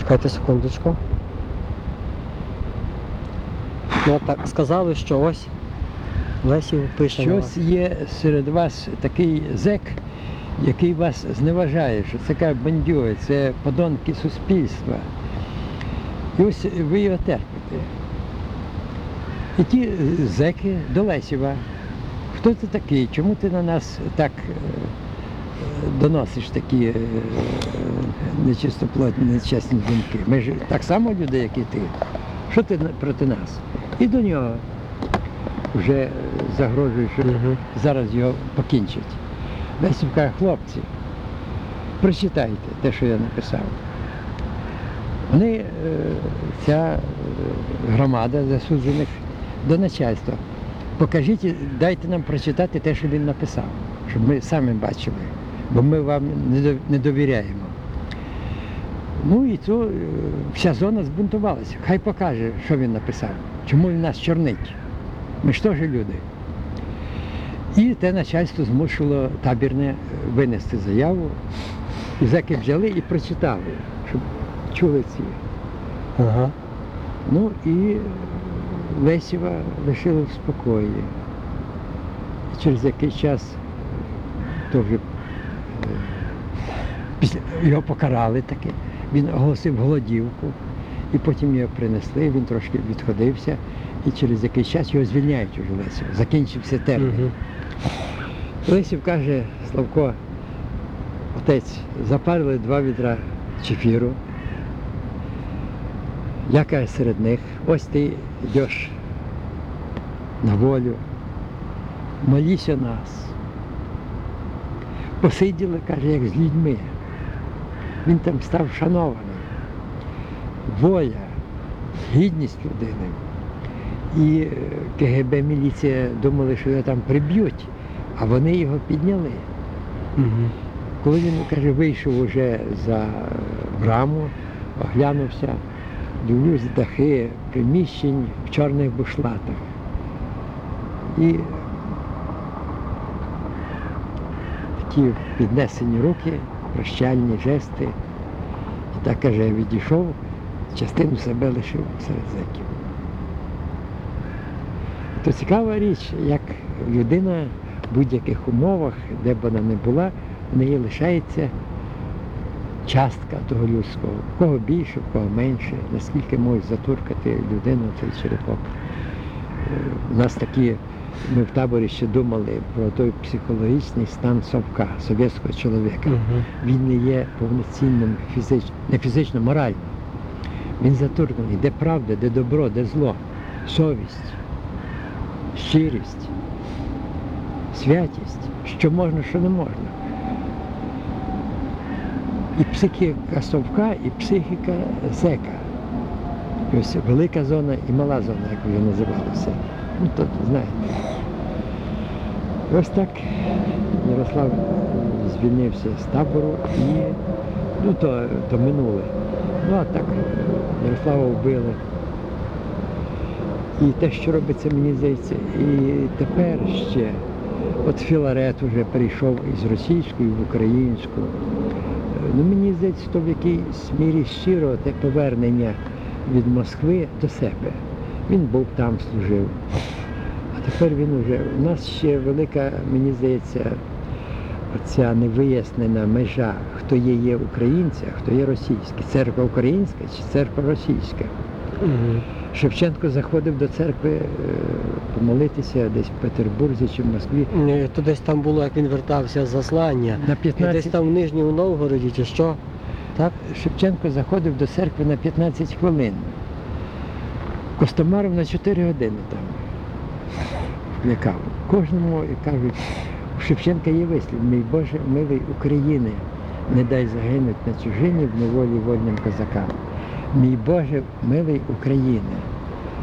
Чекайте секундочку. Ну так сказали, що ось Лесів пише. Щось є серед вас такий зек, який вас зневажає, що це така бандюга, це подонки суспільства. І ось ви його терпите. І ті зеки до Лесєва. Хто ти такий? Чому ти на нас так е, доносиш такі е, нечистоплотні, нечесні думки? Ми ж так само люди, як і ти. Що ти проти нас? І до нього вже загрожує, що Мгм. зараз його покінчать. Лесів каже, хлопці, прочитайте те, що я написав. Вони, е, ця е, громада засуджених до начальства. Покажіть, дайте нам прочитати те, що він написав, щоб ми самі бачили, бо ми вам не довіряємо. Ну і цю, е, вся зона збунтувалася. Хай покаже, що він написав, чому він нас чорнить. Ми ж теж люди. І те начальство змусило табірне е, винести заяву. І зеки взяли і прочитали, щоб чули ці. Ага. Ну і Лесєва лишили в спокої. Через який час то вже е, після його покарали таки. Він оголосив голодівку, і потім його принесли, він трошки відходився, і через якийсь час його звільняють уже Лесєва. Закінчився термін. Мгм. Лесів каже, Славко, отець, запарили два відра чефіру. Я каже, серед них, ось ти йдеш на волю, моліся нас. Посиділи, каже, як з людьми. Він там став шанований. Воля, гідність людини. І е, КГБ міліція думали, що його там приб'ють, а вони його підняли. Мгм. Коли він каже, вийшов уже за браму, оглянувся, дивлюсь дахи приміщень в чорних бушлатах. І такі піднесені руки, прощальні жести. І так каже, я відійшов, частину себе лишив серед зеків. То цікава річ, як людина в будь-яких умовах, де б вона не була, в неї лишається частка того людського. Кого більше, кого менше, наскільки може затуркати людину цей черепок. Е, У нас такі, ми в таборі ще думали про той психологічний стан совка, совєтського чоловіка. Мгм. Він не є повноцінним фізично, не фізично, морально. Він затурканий, де правда, де добро, де зло, совість, щирість, святість, що можна, що не можна. І психіка совка, і психіка зека. І ось велика зона і мала зона, як вже називалося. Ну, то знаєте. Ось так Ярослав звільнився з табору і ну, то, то минуле. Ну а так Ярослава вбили. І те, що робиться, мені здається, і тепер ще. От Філарет вже перейшов із російської в українську. Ну, мені здається, то в якійсь мірі щиро те повернення від Москви до себе. Він був там, служив. А тепер він уже. У нас ще велика, мені здається, оця невияснена межа, хто є, є українці, а хто є російський. Церква українська чи церква російська. Мгм. Шевченко заходив до церкви е, помолитися десь в Петербурзі чи в Москві. Ні, То десь там було, як він вертався з заслання. На І 15 десь там в Нижньому Новгороді чи що. Так? Шевченко заходив до церкви на 15 хвилин. Костомаров на 4 години там вкликав. Кожному і кажуть, у Шевченка є вислів, мій Боже, милий України, не дай загинуть на чужині в неволі вольним козакам. Мій Боже, милий України.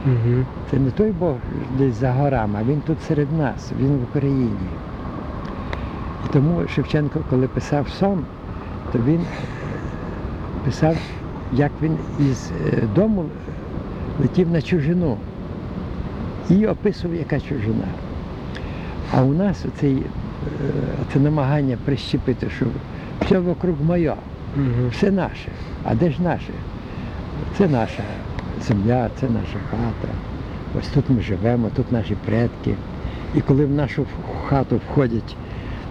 Угу. Це не той Бог десь за горами, а він тут серед нас, він в Україні. І тому Шевченко, коли писав сон, то він писав, як він із е, дому летів на чужину і описував, яка чужина. А у нас оцей, е, це намагання прищепити, що все вокруг моє, все наше. А де ж наше? Це наша земля, це наша хата. Ось тут ми живемо, тут наші предки. І коли в нашу хату входять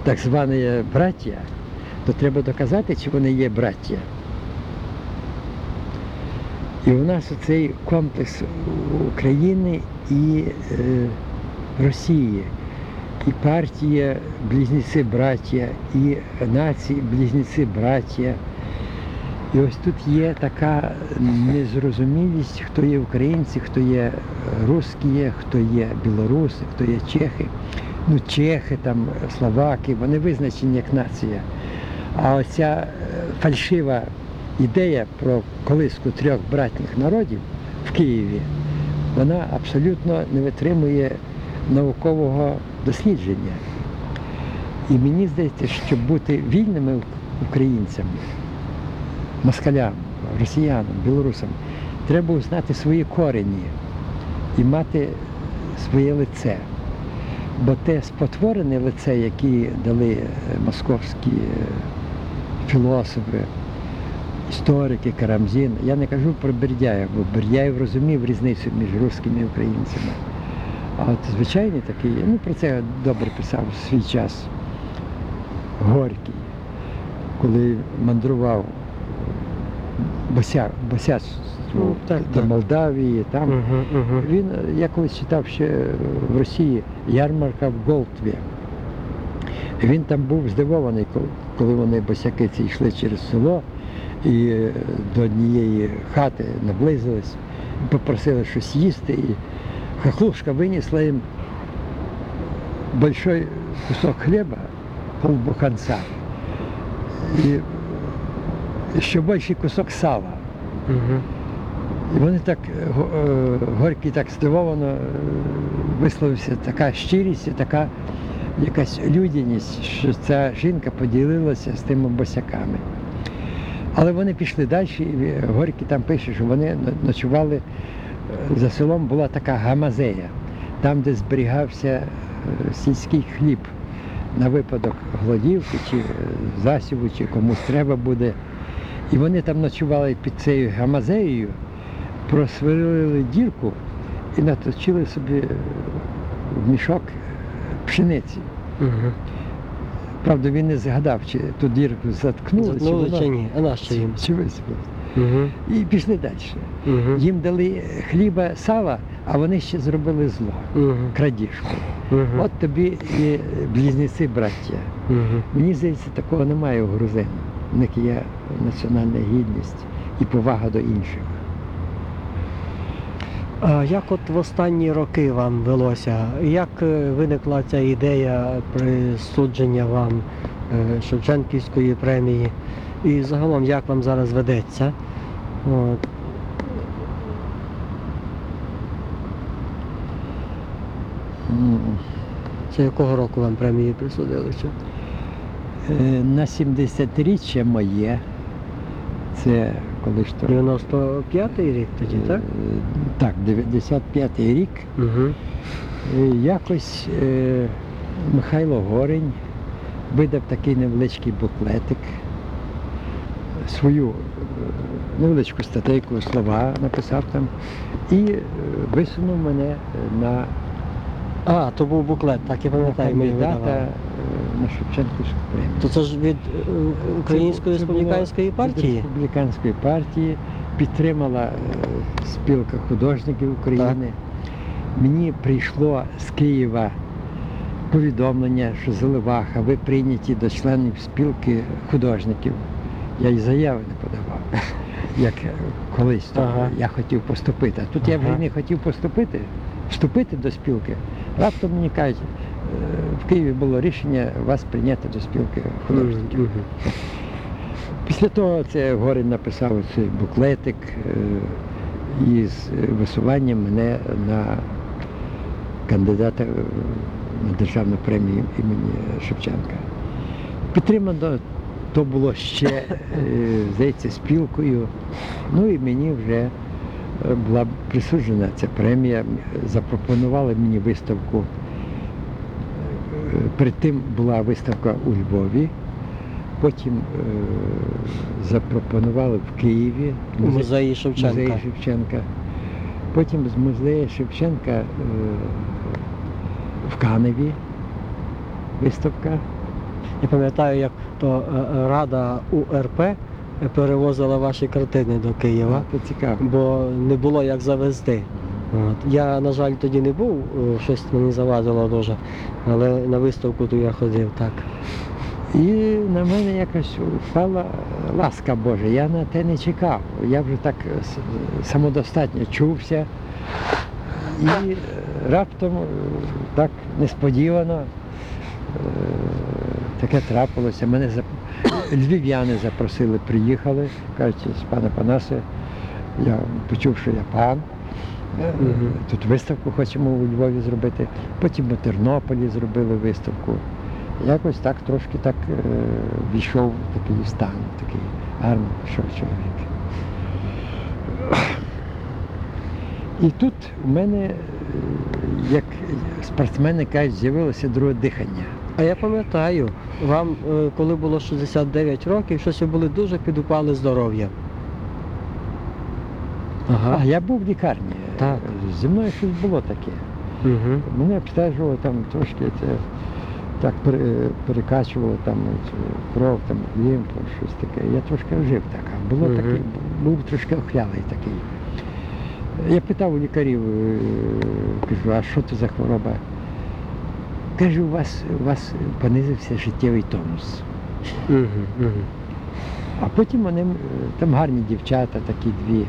так звані браття, то треба доказати, чи вони є браття. І у нас цей комплекс України і е, Росії, і партія близнеці браття, і нації близнеці браття. І ось тут є така незрозумілість, хто є українці, хто є русські, хто є білоруси, хто є чехи. Ну, чехи, там, словаки, вони визначені як нація. А оця е, фальшива ідея про колиску трьох братніх народів в Києві, вона абсолютно не витримує наукового дослідження. І мені здається, щоб бути вільними українцями, москалям, росіянам, білорусам, треба узнати свої корені і мати своє лице. Бо те спотворене лице, яке дали е, московські е, філософи, історики, Карамзін, я не кажу про Бердяєва, бо Бердяєв розумів різницю між русскими і українцями. А от звичайний такий, ну про це я добре писав в свій час Горький, коли мандрував бося, босяцтво Ну, так, до так. Молдавії, там. Угу, угу. Він, я колись читав ще в Росії ярмарка в Голтві. Він там був здивований, коли вони босяки ці йшли через село і е, до однієї хати наблизились, попросили щось їсти. І хохлушка винесла їм большой кусок хліба, полбуханця, і ще більший кусок сала. Угу. І вони так, е, е, Горький так здивовано висловився, така щирість і така якась людяність, що ця жінка поділилася з тими босяками. Але вони пішли далі, і Горький там пише, що вони ночували, е, за селом була така гамазея, там, де зберігався е, сільський хліб на випадок голодівки, чи е, засіву, чи комусь треба буде. І вони там ночували під цією гамазеєю, просверлили дірку і наточили собі е, в мішок пшениці. Угу. Правда, він не згадав, чи ту дірку заткнули, Заткнули чи, воно- чи ні? А на що їм? чи висипали. Угу. І пішли далі. Угу. Їм дали хліба, сала, а вони ще зробили зло, Угу. крадіжку. Угу. От тобі і близнеці браття. Угу. Мені здається, такого немає у грузин. У них є національна гідність і повага до інших. Як от в останні роки вам велося? Як е, виникла ця ідея присудження вам е, Шевченківської премії? І загалом як вам зараз ведеться? От. Це якого року вам премії присудили? Чи? е, На 70-річчя моє, це коли ж то. 95-й рік тоді, так? Е, Так, 95-й рік. Угу. Якось е, Михайло Горень видав такий невеличкий буклетик, свою е, невеличку статейку, слова написав там і висунув мене на А, то був буклет, так я пам'ятаю, ми е, на Шевченківську премію. То це ж від е, Української республіканської від партії? Республіканської партії підтримала е, спілка художників України. Мені прийшло з Києва повідомлення, що Заливаха, ви прийняті до членів спілки художників. Я і заяви не подавав, як колись то Ага. я хотів поступити. А тут я вже не хотів поступити, вступити до спілки. Раптом мені кажуть, в Києві було рішення вас прийняти до спілки художників. Після того це Горин написав цей буклетик е, із висуванням мене на кандидата е, на державну премію імені Шевченка. Підтримано то було ще, е, здається, спілкою. Ну і мені вже була присуджена ця премія. Запропонували мені виставку. Перед тим була виставка у Львові. Потім е, запропонували в Києві У музеї Шевченка. музеї Шевченка. Потім з музею Шевченка е, в Каневі виставка. Я пам'ятаю, як то е, е, Рада УРП перевозила ваші картини до Києва, Це цікаво. бо не було як завезти. От. Я, на жаль, тоді не був, е, щось мені завадило дуже, але на виставку то я ходив так. І на мене якось впала ласка Божа. Я на те не чекав. Я вже так е, самодостатньо чувся. І е, раптом так несподівано таке трапилося. Мене зап- львів'яни запросили, приїхали, кажуть, з пана Панасе, я почув, що я пан. Тут виставку хочемо у Львові зробити. Потім у Тернополі зробили виставку. Якось так трошки так е, війшов в такий стан, такий гарний пішов чоловік. І тут у мене, е, як спортсмени кажуть, з'явилося друге дихання. А я пам'ятаю, вам, е, коли було 69 років, щось ви були дуже підупали здоров'я. А я був в лікарні. Так. Зі мною щось було таке. Угу. Мене обстежувало там трошки це, так пере- перекачувало там кров, там лімфу, щось таке. Я трошки жив так. А було Мгм. такий, був трошки охлялий такий. Я питав у лікарів, е, кажу, а що це за хвороба? Каже, у вас, у вас понизився життєвий тонус. Угу. Угу. А потім вони, там гарні дівчата, такі дві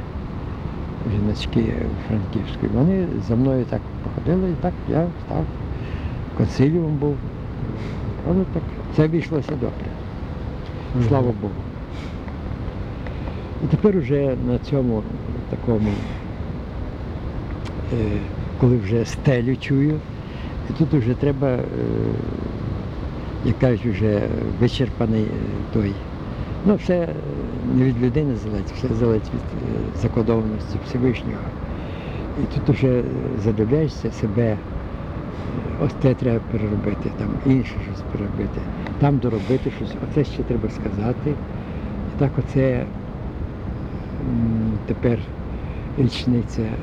жіночки франківські. Вони за мною так походили, і так я став консиліум був. Але так це війшлося добре. Слава Богу. І тепер вже на цьому такому, е, коли вже стелю чую, і тут вже треба, е, як кажуть, вже вичерпаний е, той. Ну, все е, не від людини залежить, все залежить від е, закодованості Всевишнього. І тут вже задивляєшся себе, е, ось це треба переробити, там інше щось переробити, там доробити щось, оце ще треба сказати. І так оце тепер річниця е,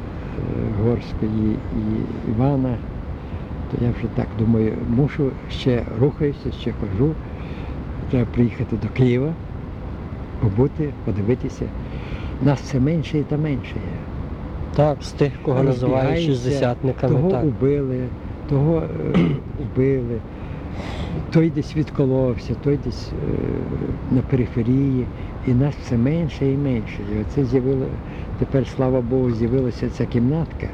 Горської і Івана, то я вже так думаю, мушу ще рухаюся, ще хожу. Треба приїхати до Києва, побути, подивитися. Нас все менше та менше є. Так, з тих, кого називають шістдесятниками. Того Так. убили, того е, убили, той десь відколовся, той десь е, на периферії. І нас все менше і менше. І оце з'явило, тепер, слава Богу, з'явилася ця кімнатка,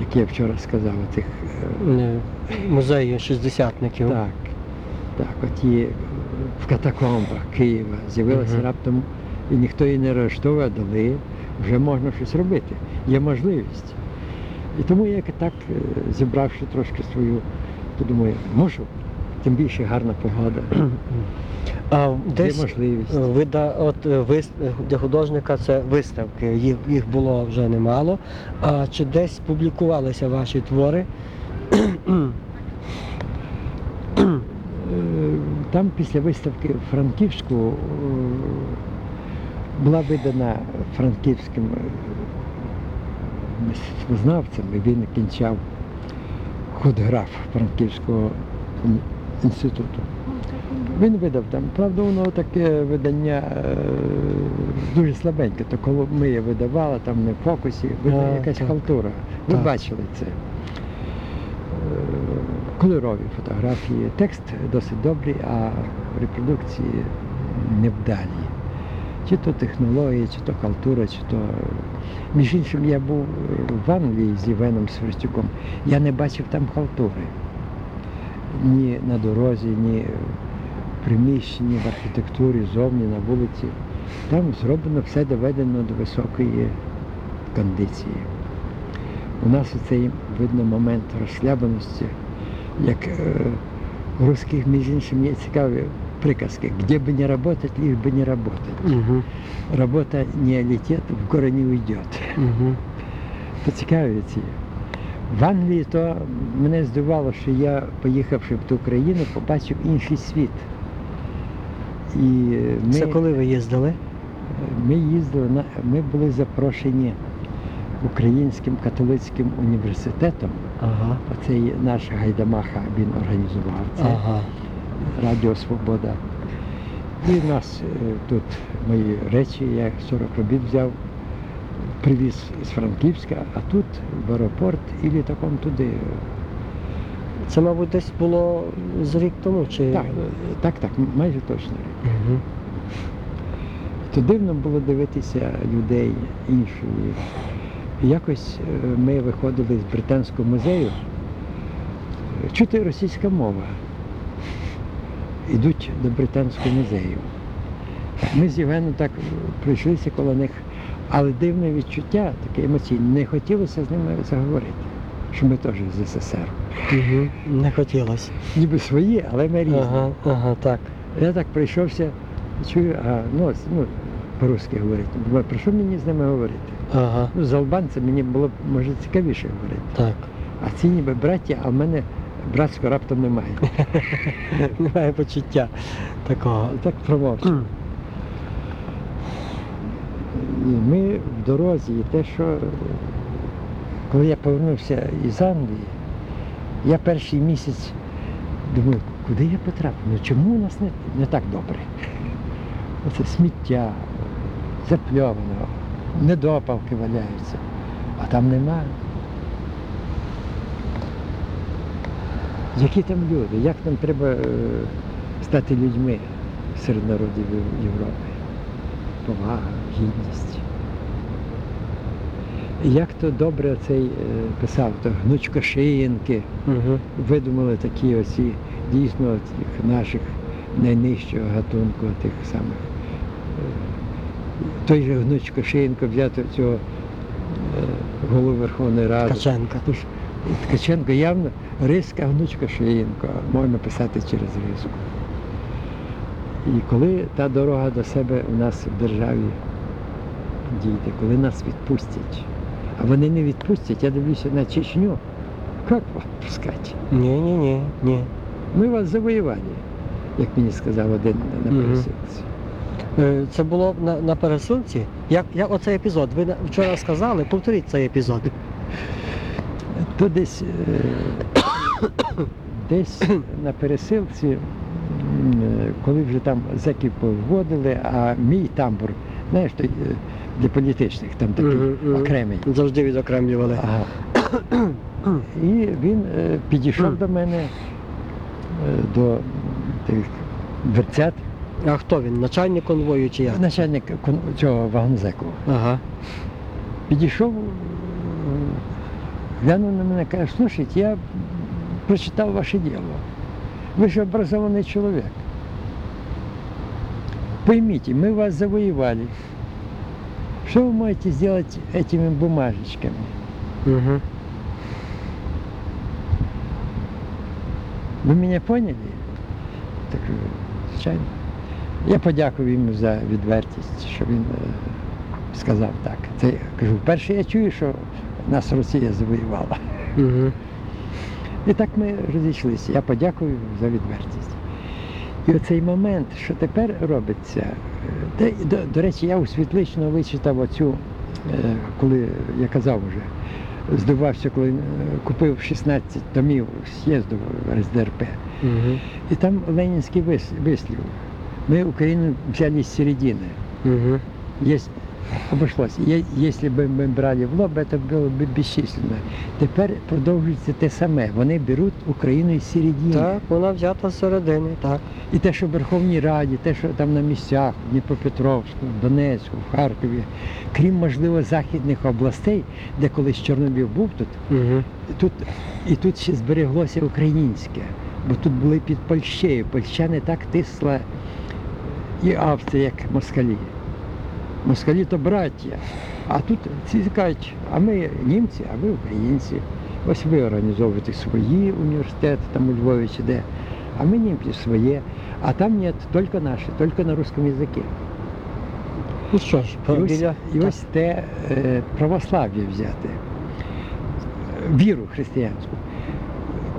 як я вчора сказав, цих Е, Музею шістдесятників. так, так, оті в катакомбах Києва з'явилася раптом, і ніхто її не арештовує, дали, вже можна щось робити, є можливість. І тому я так, е, зібравши трошки свою, то думаю, можу, тим більше гарна погода, А є десь можливість. вида, от е, вис- е, для художника це виставки. Їх, їх було вже немало. А чи десь публікувалися ваші твори? Там після виставки в Франківську е, була видана франківським е, мистецтвознавцем, і він кінчав худграф Франківського інституту. Він видав там, правда, воно таке видання е, дуже слабеньке, то коли ми її видавали, там не в фокусі, видно, якась халтура. Ви бачили це. Кольорові фотографії. Текст досить добрий, а репродукції невдалі. Чи то технології, чи то халтура, чи то. Між іншим, я був в Англії з Євеном Сверстюком. Я не бачив там халтури. Ні на дорозі, ні в приміщенні, в архітектурі, зовні, на вулиці. Там зроблено все доведено до високої кондиції. У нас цей видно момент розслабленості, як е, у русських, між іншим, є цікаві приказки. Где бы не работать, лишь бы не работать. Угу. Работа не летит, в горы не уйдет. Угу. То цікаві ці. В Англії то мене здивувало, що я, поїхавши в ту країну, побачив інший світ. І е, ми, Це коли ви їздили? ми їздили на ми були запрошені Українським католицьким університетом. Ага. Оцей наш Гайдамаха він організував це. Ага. Радіо Свобода. І в нас е, тут мої речі, я 40 робіт взяв, привіз з Франківська, а тут в аеропорт і літаком туди. Це, мабуть, десь було з рік тому чи. Так, так, так, майже точно. Угу. То дивно було дивитися людей іншої. Якось е, ми виходили з британського музею, чути російська мова. Йдуть до британського музею. Ми з Євгеном так пройшлися коло них, але дивне відчуття, таке емоційне, не хотілося з ними заговорити, що ми теж з СССР. Угу. Не хотілося. Ніби свої, але ми різні. Ага, ага, так. Я так прийшовся, чую, а, ну, ну, по-русски говорити. Думаю, про що мені з ними говорити? Ага, Ну, з албанцем мені було б, може, цікавіше говорити. так. А ці ніби браття, а в мене братського раптом немає. Немає почуття такого. Так промовчав. І ми в дорозі, і те, що коли я повернувся із Англії, я перший місяць думаю, куди я потрапив? Ну чому у нас не, не так добре? Оце сміття, запльовано, недопалки валяються, а там немає. Які там люди? Як нам треба е, стати людьми серед народів Європи? Повага, гідність. Як то добре цей е, писав, то гнучко шиєнки, Угу. видумали такі оці дійсно тих наших найнижчого гатунку, тих самих. Той же гнучко шиєнко взяти цього е, голову Верховної Ради. Ткаченка. Ткаченко явно риска гнучка Шиєнко, можна писати через риску. І коли та дорога до себе у нас в державі дійде, коли нас відпустять, а вони не відпустять, я дивлюся на Чечню, як вас відпускати? Ні, ні, ні, ні. Ми вас завоювали, як мені сказав один на Мгм. Е, Це було на, на пересилці. Як, як оцей епізод? Ви вчора сказали, повторіть цей епізод. То десь, е, десь на пересилці, е, коли вже там зеків поводили, а мій тамбур, знаєш, для політичних, там такий окремий. Завжди відокремлювали. Ага. І він підійшов до мене до тих дверцят, А хто він? Начальник конвою чи як? начальник кон- цього вагонзеку. Ага. Підійшов, е, глянув на мене, каже, слушайте, я прочитав ваше діло. Ви ж образований чоловік. Поймите, мы вас завоевали. Что вы можете сделать этими бумажечками? Угу. Ви мене поняли? Так, е, звичайно. Я подякував йому за відвертість, що він е, сказав так. Це кажу, вперше я чую, що нас Росія завоювала. Угу. І так ми розійшлися. Я подякую за відвертість. І оцей момент, що тепер робиться, де, до, до речі, я у Світличного вичитав оцю, е, коли я казав вже, здивався, коли е, купив 16 томів з'їзду в РСДРП. Угу. І там ленінський вислів Ми Україну взяли з середини. Угу. Есть, обошлось. Е- Если бы мы брали в лоб, это было бы бесчисленно. Тепер продовжується те саме. Вони беруть Україну із середини. Так, вона взята з середини, так. І те, що в Верховній Раді, те, що там на місцях, в Дніпропетровську, в Донецьку, в Харкові, крім, можливо, західних областей, де колись Чорнобів був тут, Угу. тут і тут ще збереглося українське, бо тут були під Польщею. Польща не так тисла і Австрія, як москалі. Москалі то браття. А тут ці кажуть, а ми німці, а ви українці. Ось ви організовуєте свої університети, там у Львові чи де, а ми німці своє. А там ні, тільки наші, тільки на русском язикі. Ну що ж, І ось, і ось те е, православ'я взяти, віру християнську.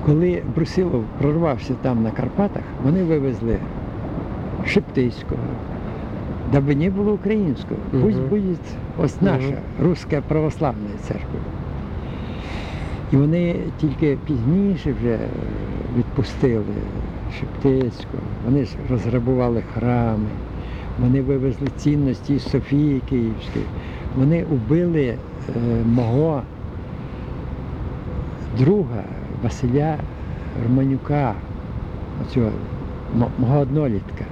Коли Брусилов прорвався там на Карпатах, вони вивезли Шептицького, даби не було українського. Пусть Мгм. буде ось наша Мгм. руська православна церква. І вони тільки пізніше вже відпустили Шептицького, вони ж розграбували храми, вони вивезли цінності із Софії Київської, вони убили е, мого друга Василя Романюка, оцього, мого однолітка.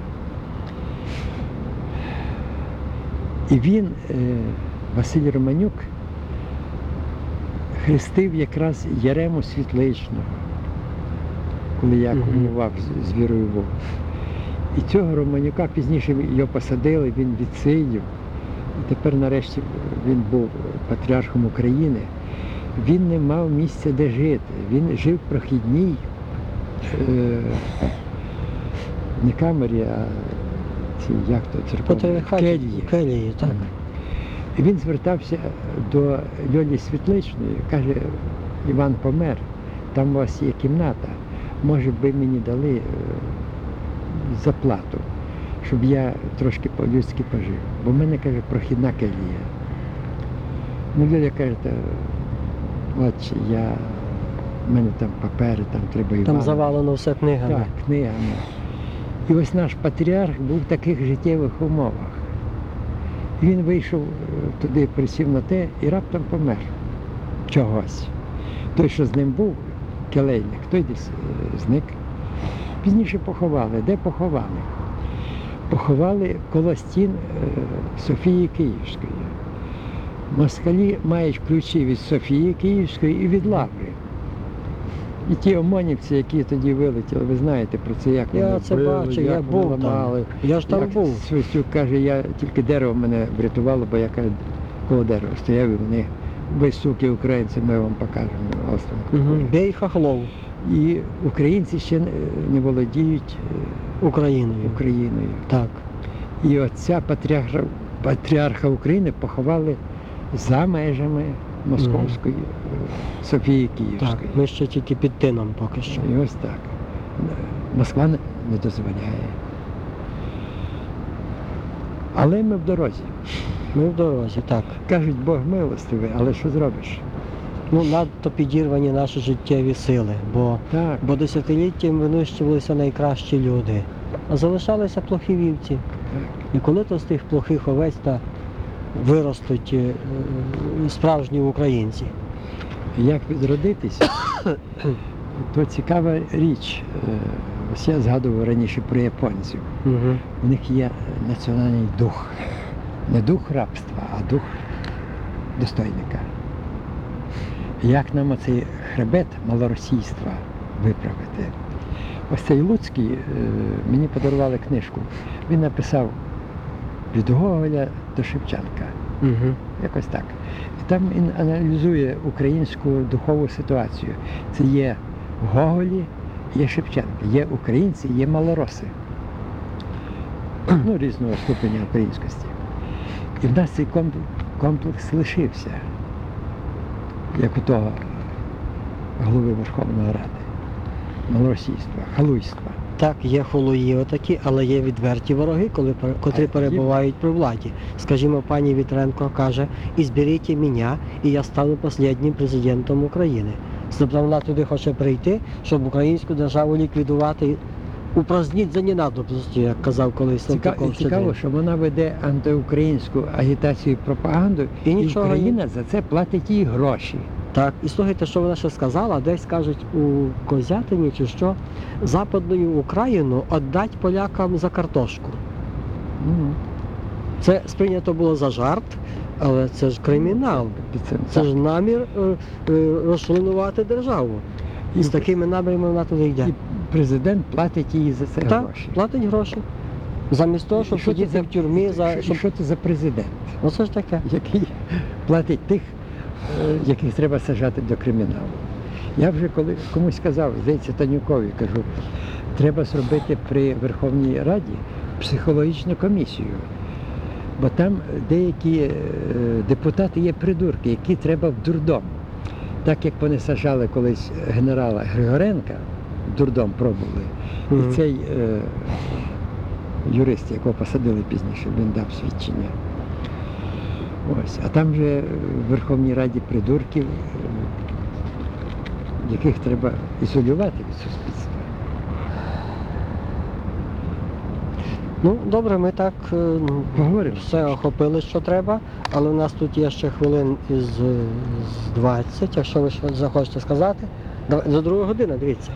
І він, е, Василь Романюк, хрестив якраз Ярему Світличного, коли я комунував з, з Вірою Вовк. І цього Романюка пізніше його посадили, він відсидів. І тепер нарешті він був патріархом України. Він не мав місця, де жити. Він жив в прохідній е, не камері, а цій, як то Патріархаті келії. келії, так. І він звертався до Льолі Світличної, каже, Іван помер, там у вас є кімната, може би мені дали е, заплату, щоб я трошки по-людськи пожив. Бо в мене, каже, прохідна келія. Ну, Льоля каже, от я, в мене там папери, там треба Івана. Там завалено все книгами. Так, книгами. І ось наш патріарх був в таких життєвих умовах. Він вийшов е, туди, присів на те і раптом помер чогось. Той, що з ним був, келейник, той десь е, зник. Пізніше поховали. Де поховали? Поховали коло стін е, Софії Київської. Москалі мають ключі від Софії Київської і від Лаври. І ті омонівці, які тоді вилетіли, ви знаєте про це, як Я вони це били, бачив, як я вони був там. ламали. Я ж там Як був. Свистюк каже, я тільки дерево мене врятувало, бо я каже, коло дерева стояв і вони ви суки українці, ми вам покажемо остров. Угу. Бей хахлов І українці ще не- не володіють е, Україною. Україною. Так. І отця патріарха, патріарха України поховали за межами Московської е, Софії Так. Ми ще тільки під тином поки що. І ось так. Москва не не дозволяє. Але ми в дорозі. Ми в дорозі, так. Кажуть, Бог милостивий, але що зробиш? Ну, надто підірвані наші життєві сили, бо, Так, бо десятиліттям винищувалися найкращі люди, а залишалися плохі вівці. так. І коли то з тих плохих овець та виростуть е, е, справжні українці. Як відродитися, то цікава річ. Е, Ось я згадував раніше про японців. Угу. У них є національний дух. Не дух рабства, а дух достойника. Як нам оцей хребет малоросійства виправити? Ось цей Луцький мені подарували книжку. Він написав від Гоголя до Шевченка. Угу. Якось так. І там він аналізує українську духову ситуацію. Це є Гоголі, є Шевченка, є українці, є малороси. Ну, різного ступеня українськості. І в нас цей комплекс, лишився, як у того голови Верховної Ради. Малоросійства, халуйства. Так, є холуї отакі, але є відверті вороги, коли, котрі перебувають при владі. Скажімо, пані Вітренко каже, «Ізберіть мене, і я стану останнім президентом України. Тобто вона туди хоче прийти, щоб українську державу ліквідувати. Упраздніть за ненадобності, як казав колись Цікаво, цікаво, що вона веде антиукраїнську агітацію і пропаганду, І і, Україна за це платить їй гроші. Так, і слухайте, що вона ще сказала, десь кажуть у Козятині чи що, Западну Україну віддать полякам за картошку. Ну, Це сприйнято було за жарт, але це ж кримінал. це, ж намір е, е, розчленувати державу. І з такими намірами вона туди йде. І президент платить їй за це Так, гроші. платить гроші. Замість того, щоб сидіти в тюрмі, за що, щоб... що це за президент, Оце ж таке. який платить тих, яких треба сажати до криміналу. Я вже коли комусь сказав, здається, Танюкові, кажу, треба зробити при Верховній Раді психологічну комісію. Бо там деякі е, депутати є придурки, які треба в дурдом. Так як вони сажали колись генерала Григоренка, в дурдом пробували, і цей е, юрист, якого посадили пізніше, він дав свідчення. Ось. А там же в Верховній Раді придурків, яких треба ізолювати від суспільства. Ну, добре, ми так е, Поговоримо. все охопили, що треба, але у нас тут є ще хвилин із, з 20, якщо ви захочете сказати. За другу годину, дивіться.